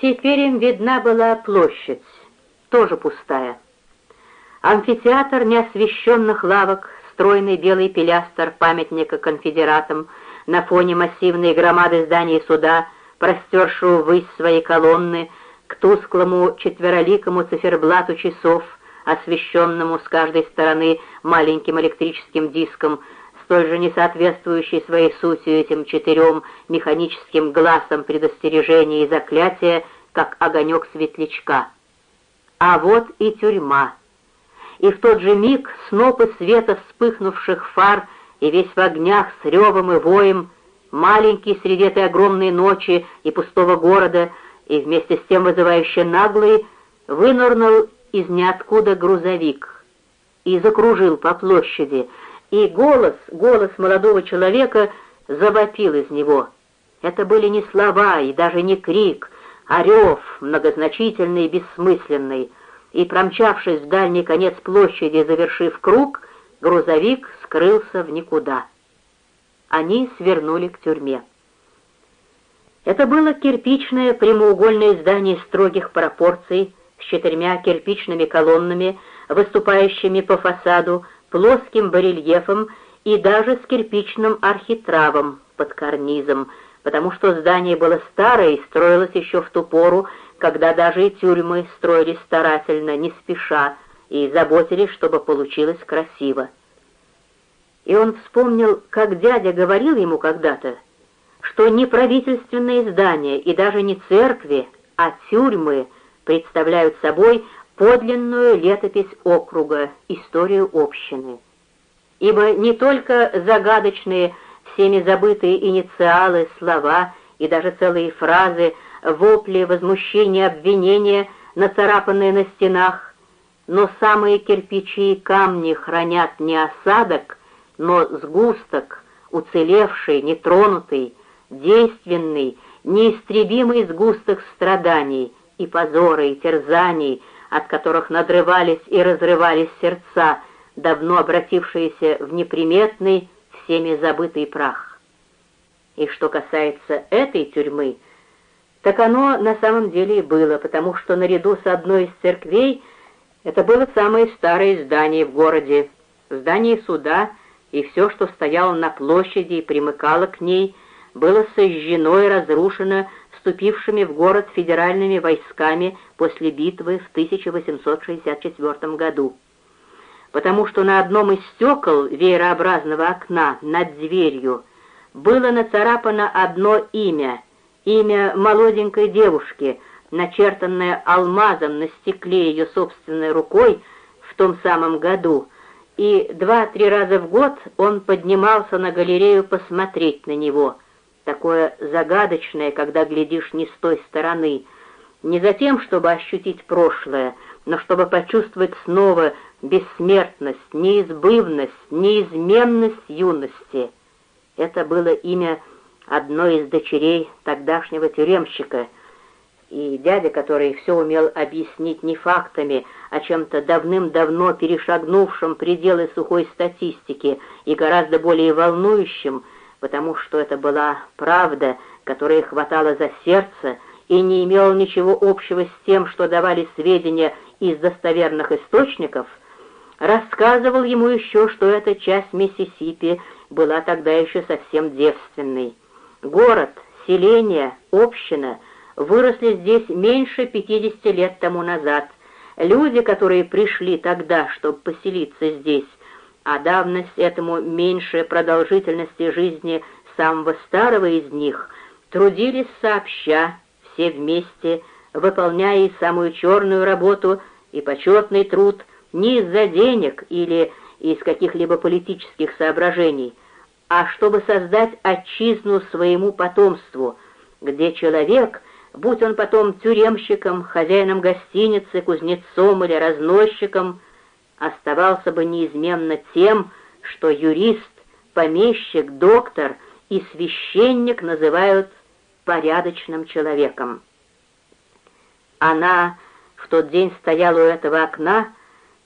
Теперь им видна была площадь, тоже пустая. Амфитеатр неосвещенных лавок, стройный белый пилястр памятника конфедератам на фоне массивной громады здания суда, простершего ввысь своей колонны, к тусклому четвероликому циферблату часов, освещенному с каждой стороны маленьким электрическим диском, столь же не соответствующий своей сутью этим четырем механическим глазам предостережения и заклятия, как огонек светлячка. А вот и тюрьма. И в тот же миг снопы света вспыхнувших фар и весь в огнях с ревом и воем, маленький среди этой огромной ночи и пустого города, и вместе с тем вызывающе наглый, вынырнул из ниоткуда грузовик и закружил по площади, и голос, голос молодого человека завопил из него. Это были не слова и даже не крик, а рев, многозначительный и бессмысленный, и, промчавшись в дальний конец площади, завершив круг, грузовик скрылся в никуда. Они свернули к тюрьме. Это было кирпичное прямоугольное здание строгих пропорций с четырьмя кирпичными колоннами, выступающими по фасаду, плоским барельефом и даже с кирпичным архитравом под карнизом, потому что здание было старое и строилось еще в ту пору, когда даже и тюрьмы строились старательно, не спеша, и заботились, чтобы получилось красиво. И он вспомнил, как дядя говорил ему когда-то, что не правительственные здания и даже не церкви, а тюрьмы представляют собой подлинную летопись округа, историю общины. Ибо не только загадочные, всеми забытые инициалы, слова и даже целые фразы, вопли, возмущения, обвинения, нацарапанные на стенах, но самые кирпичи и камни хранят не осадок, но сгусток, уцелевший, нетронутый, действенный, неистребимый сгусток страданий и позора, и терзаний, от которых надрывались и разрывались сердца, давно обратившиеся в неприметный, всеми забытый прах. И что касается этой тюрьмы, так оно на самом деле и было, потому что наряду с одной из церквей это было самое старое здание в городе, здание суда, и все, что стояло на площади и примыкало к ней, было сожжено и разрушено вступившими в город федеральными войсками после битвы в 1864 году. Потому что на одном из стекол веерообразного окна над дверью было нацарапано одно имя, имя молоденькой девушки, начертанное алмазом на стекле ее собственной рукой в том самом году, и два-три раза в год он поднимался на галерею посмотреть на него — такое загадочное, когда глядишь не с той стороны, не за тем, чтобы ощутить прошлое, но чтобы почувствовать снова бессмертность, неизбывность, неизменность юности. Это было имя одной из дочерей тогдашнего тюремщика, и дядя, который все умел объяснить не фактами, а чем-то давным-давно перешагнувшим пределы сухой статистики и гораздо более волнующим, потому что это была правда, которая хватала за сердце и не имела ничего общего с тем, что давали сведения из достоверных источников, рассказывал ему еще, что эта часть Миссисипи была тогда еще совсем девственной. Город, селение, община выросли здесь меньше 50 лет тому назад. Люди, которые пришли тогда, чтобы поселиться здесь, а давность этому меньше продолжительности жизни самого старого из них, трудились сообща, все вместе, выполняя и самую черную работу, и почетный труд не из-за денег или из каких-либо политических соображений, а чтобы создать отчизну своему потомству, где человек, будь он потом тюремщиком, хозяином гостиницы, кузнецом или разносчиком, оставался бы неизменно тем, что юрист, помещик, доктор и священник называют порядочным человеком. Она в тот день стояла у этого окна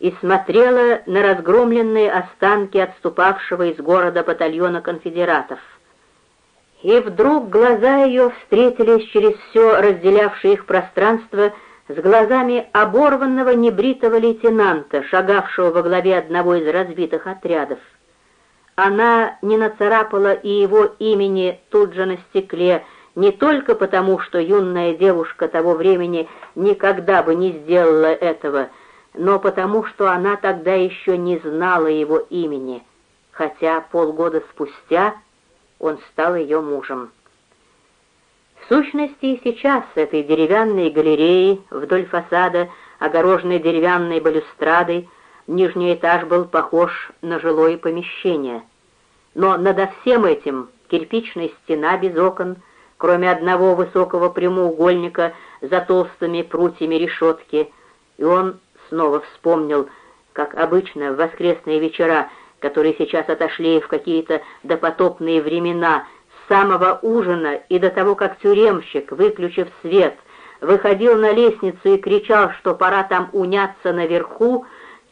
и смотрела на разгромленные останки отступавшего из города батальона конфедератов. И вдруг глаза ее встретились через все разделявшее их пространство с глазами оборванного небритого лейтенанта, шагавшего во главе одного из разбитых отрядов. Она не нацарапала и его имени тут же на стекле, не только потому, что юная девушка того времени никогда бы не сделала этого, но потому, что она тогда еще не знала его имени, хотя полгода спустя он стал ее мужем. В сущности, и сейчас с этой деревянной галереей вдоль фасада, огороженной деревянной балюстрадой, нижний этаж был похож на жилое помещение. Но над всем этим кирпичная стена без окон, кроме одного высокого прямоугольника за толстыми прутьями решетки, и он снова вспомнил, как обычно в воскресные вечера, которые сейчас отошли в какие-то допотопные времена, самого ужина и до того, как тюремщик, выключив свет, выходил на лестницу и кричал, что пора там уняться наверху,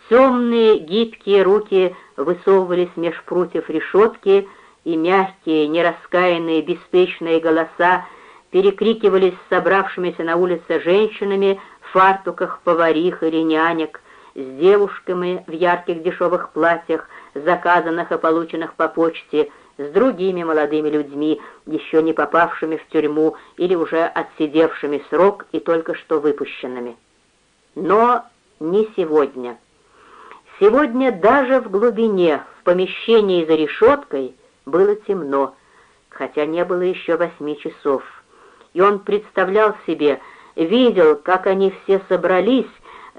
темные гибкие руки высовывались меж прутьев решетки, и мягкие, нераскаянные, беспечные голоса перекрикивались с собравшимися на улице женщинами в фартуках поварих или нянек, с девушками в ярких дешевых платьях, заказанных и полученных по почте, с другими молодыми людьми, еще не попавшими в тюрьму или уже отсидевшими срок и только что выпущенными. Но не сегодня. Сегодня даже в глубине, в помещении за решеткой, было темно, хотя не было еще восьми часов. И он представлял себе, видел, как они все собрались,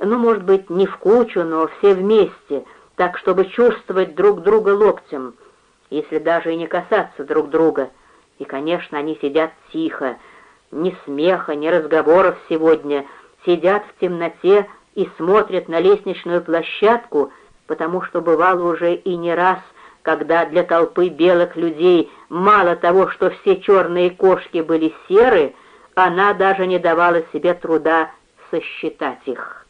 ну, может быть, не в кучу, но все вместе, так, чтобы чувствовать друг друга локтем, если даже и не касаться друг друга. И, конечно, они сидят тихо, ни смеха, ни разговоров сегодня, сидят в темноте и смотрят на лестничную площадку, потому что бывало уже и не раз, когда для толпы белых людей мало того, что все черные кошки были серы, она даже не давала себе труда сосчитать их.